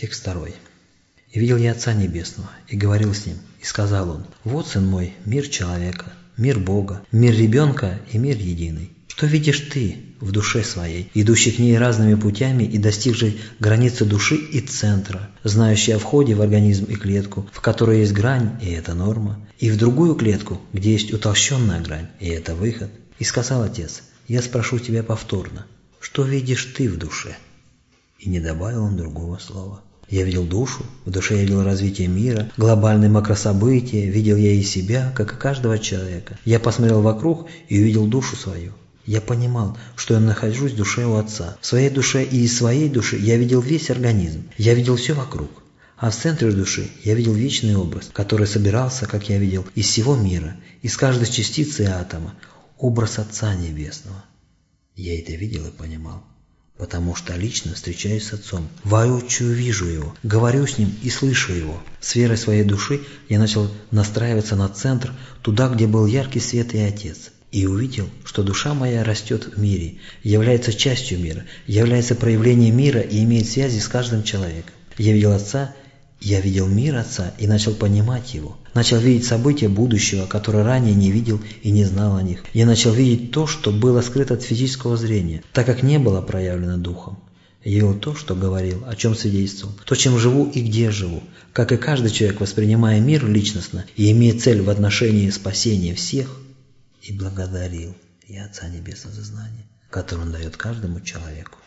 Текст второй. «И видел я Отца Небесного, и говорил с Ним, и сказал Он, «Вот, Сын мой, мир человека, мир Бога, мир ребенка и мир единый. Что видишь ты в душе своей, идущий к ней разными путями и достигший границы души и центра, знающий о входе в организм и клетку, в которой есть грань, и это норма, и в другую клетку, где есть утолщенная грань, и это выход? И сказал Отец, я спрошу тебя повторно, что видишь ты в душе? И не добавил он другого слова. Я видел душу, в душе я видел развитие мира, глобальные макрособытия, видел я и себя, как и каждого человека. Я посмотрел вокруг и увидел душу свою. Я понимал, что я нахожусь в душе у Отца. В своей душе и из своей души я видел весь организм. Я видел все вокруг. А в центре души я видел вечный образ, который собирался, как я видел, из всего мира, из каждой частицы атома, образ Отца Небесного. Я это видел и понимал, потому что лично встречаюсь с Отцом, воочию вижу Его, говорю с Ним и слышу Его. Сферой своей души я начал настраиваться на центр, туда, где был яркий свет и Отец и увидел, что душа моя растет в мире, является частью мира, является проявлением мира и имеет связи с каждым человеком. Я видел Отца, я видел мир Отца и начал понимать его. Начал видеть события будущего, которые ранее не видел и не знал о них. Я начал видеть то, что было скрыто от физического зрения, так как не было проявлено Духом. Я видел то, что говорил, о чем свидетельствовал, то, чем живу и где живу. Как и каждый человек, воспринимая мир личностно и имея цель в отношении спасения всех – и благодарил я Отца Небесного за знание, которое Он дает каждому человеку.